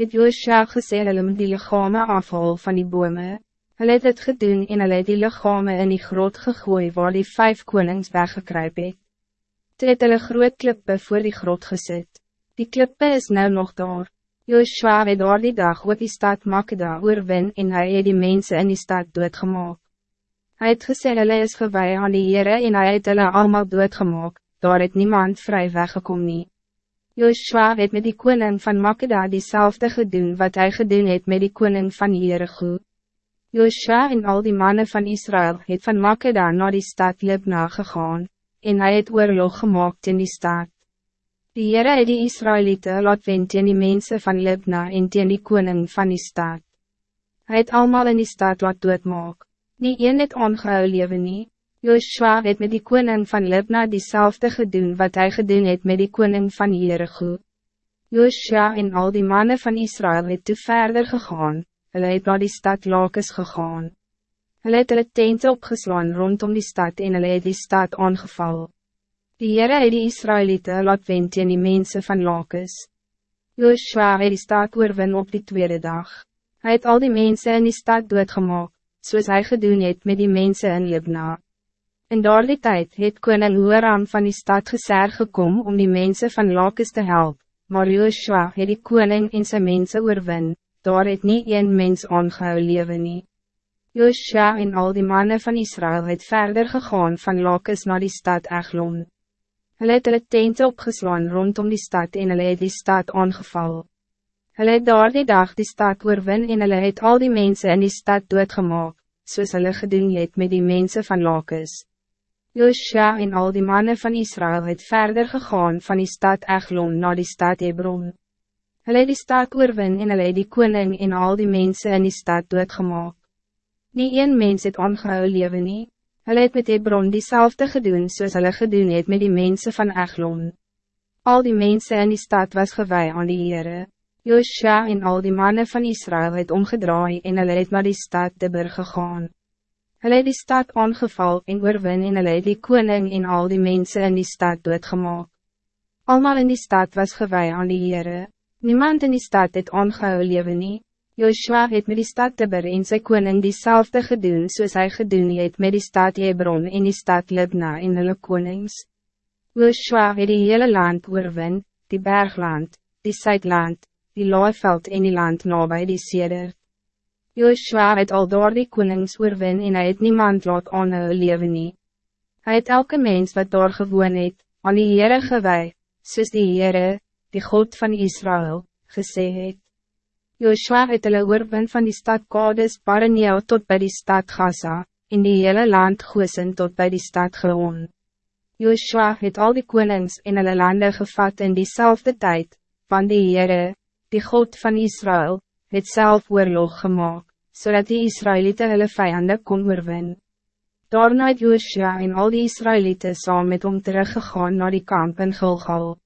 het Joosja gesê hulle moet die lichame afhaal van die bome. Hulle het het gedoen en hulle het die lichame in die grot gegooi waar die vijf konings weggekruip het. Toe het hulle groot klippe voor die grot gezet. Die klippe is nou nog daar. Joshua het daar die dag ook die stad Makeda oorwin en hy het die mensen in die stad doodgemaak. Hy het gesê hulle is gewij aan die Heere en hy het hulle allemaal doodgemaak, daar het niemand vrij weggekom nie. Joshua het met die koning van Makeda diezelfde gedoen wat hij gedoen het met die koning van Jericho. Joshua en al die mannen van Israël het van Makeda naar die stad Libna gegaan, en hij het oorlog gemaakt in die stad. Die Heere het die Israëlieten laat wen teen die mensen van Libna en teen die koning van die stad. Hij het allemaal in die stad laat doodmaak. Nie een het ongehou lewe nie. Joshua het met die koning van Libna diezelfde gedoen wat hij gedoen het met die koning van Jericho. Joshua en al die mannen van Israël het toe verder gegaan, hulle het naar die stad Lakes gegaan. Hulle het hulle tente opgeslaan rondom die stad en hulle het die stad aangeval. Die Heere het die Israëlieten laat wend in die mensen van Lakes. Joshua het die stad oorwin op die tweede dag. Hij het al die mensen in die stad doodgemaak, soos hy gedoen het met die mensen in Libna. In daar die tijd het koning Hoeram van die stad geser gekom om die mensen van Lakes te helpen, maar Joshua het die koning en zijn mensen oorwin, daar het nie een mens aangehou lewe nie. Joshua en al die mannen van Israël het verder gegaan van Lakes naar die stad Eglon. Hulle het hulle tente opgeslaan rondom die stad en hulle het die stad aangeval. Hulle het daar die dag die stad oorwin en hulle het al die mensen in die stad doodgemaak, soos hulle gedoen het met die mensen van Lakes. Joshua en al die mannen van Israël het verder gegaan van die stad Eglon naar die stad Hebron. Hulle het die stad oorwin en hulle het die koning en al die mensen in die stad doodgemaak. Nie een mens het aangehou lewe nie, hulle het met Hebron diezelfde gedoen soos hulle gedoen het met die mensen van Eglon. Al die mensen in die stad was gewij aan die Heere. Joshua en al die mannen van Israël het omgedraai en hulle het naar die stad Dibber gegaan. Hulle het die stad aangeval en oorwin en hulle het die koning en al die mensen in die stad doodgemaak. Almal in die stad was gewij aan die Heere. Niemand in die stad het ongehou lewe nie. Joshua het met die stad Tibber en sy koning diezelfde gedoen soos hy gedoen het met die stad Hebron en die stad Libna en hulle konings. Joshua het die hele land oorwin, die bergland, die Zuidland, die Looiveld en die land nabij die Seder. Joshua het al door die konings oorwin en hy het niemand laat aanhou lewe nie. Hy het elke mens wat daar gewoon het, aan die Heere gewij, soos die Heere, die God van Israël, gesê het. Joshua het hulle oorwin van die stad Kades Baraneo tot bij die stad Gaza, in die hele land Goosen tot bij die stad Geon. Joshua het al die konings in hulle lande gevat in diezelfde tijd, van die Heere, die God van Israël, het zelf oorlog gemaakt, zodat die Israëlieten hulle vijanden kon oorwin. Daarna het Joshua en al die Israëlieten saam met hom teruggegaan naar die kamp in Gilgal.